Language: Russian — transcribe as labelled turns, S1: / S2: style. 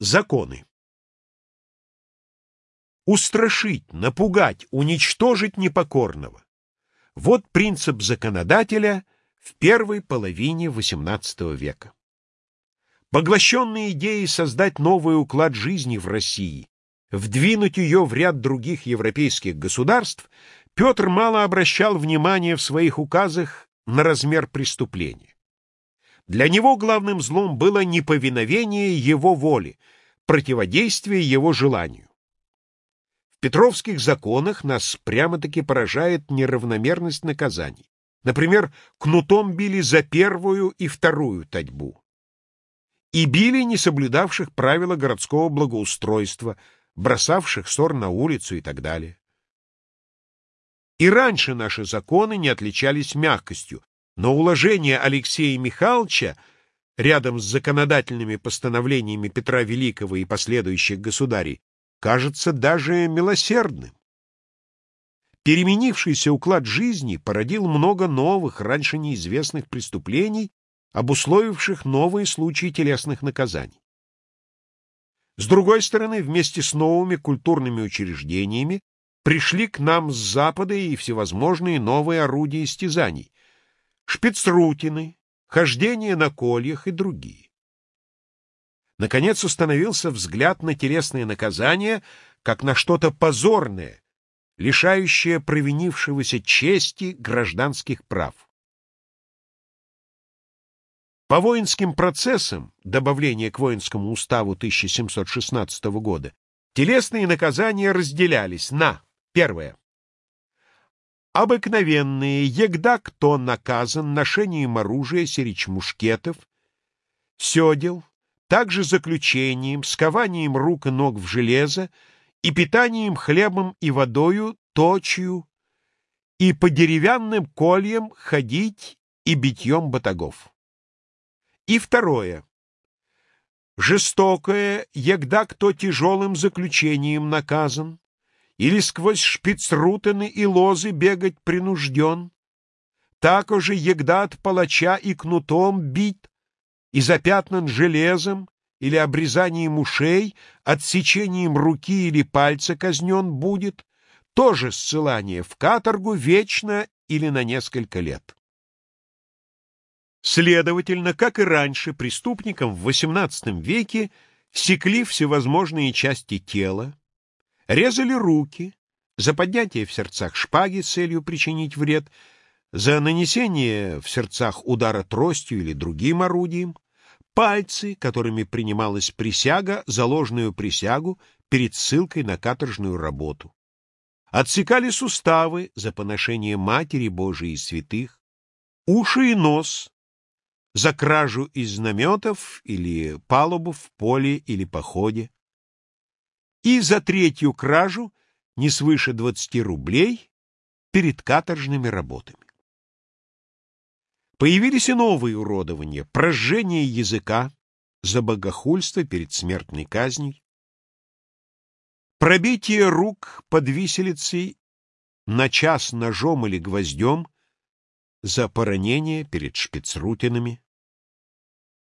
S1: Законы. Устрашить, напугать, уничтожить непокорного. Вот принцип законодателя в первой половине XVIII века. Поглощенные идеей создать новый уклад жизни в России, вдвинуть ее в ряд других европейских государств, Петр мало обращал внимания в своих указах на размер преступления. Для него главным злом было неповиновение его воли, противодействие его желанию. В петровских законах нас прямо-таки поражает неравномерность наказаний. Например, кнутом били за первую и вторую татьбу. И били не соблюдавших правила городского благоустройства, бросавших ссор на улицу и так далее. И раньше наши законы не отличались мягкостью, но уложение Алексея Михайловича рядом с законодательными постановлениями Петра Великого и последующих государей кажется даже милосердным. Переменившийся уклад жизни породил много новых, раньше неизвестных преступлений, обусловивших новые случаи телесных наказаний. С другой стороны, вместе с новыми культурными учреждениями пришли к нам с Запада и всевозможные новые орудия истязаний, шпицрутины, хождение на кольях и другие. Наконец установился взгляд на телесные наказания как на что-то позорное, лишающее провинившегося чести гражданских прав. По воинским процессам, добавление к воинскому уставу 1716 года, телесные наказания разделялись на первое обыкновенные, егда кто наказан ношением оружия, серечь мушкетов, седел, также заключением, скованием рук и ног в железо и питанием хлебом и водою, точью, и по деревянным кольям ходить и битьем батагов. И второе. Жестокое, егда кто тяжелым заключением наказан, или сквозь шпицрутены и лозы бегать принужден, так уже егда от палача и кнутом бит, и запятнан железом, или обрезанием ушей, отсечением руки или пальца казнен будет, тоже ссылание в каторгу вечно или на несколько лет. Следовательно, как и раньше, преступникам в XVIII веке секли всевозможные части тела, Резали руки за поднятие в сердцах шпаги с целью причинить вред, за нанесение в сердцах удара тростью или другим орудием, пальцы, которыми принималась присяга за ложную присягу перед ссылкой на каторжную работу. Отсекали суставы за поношение Матери Божией и святых, уши и нос за кражу из наметов или палубу в поле или походе, и за третью кражу не свыше 20 рублей перед каторжными работами. Появились и новые уродования, прожжение языка за богохульство перед смертной казнью, пробитие рук под виселицей на час ножом или гвоздем за поранение перед шпицрутинами,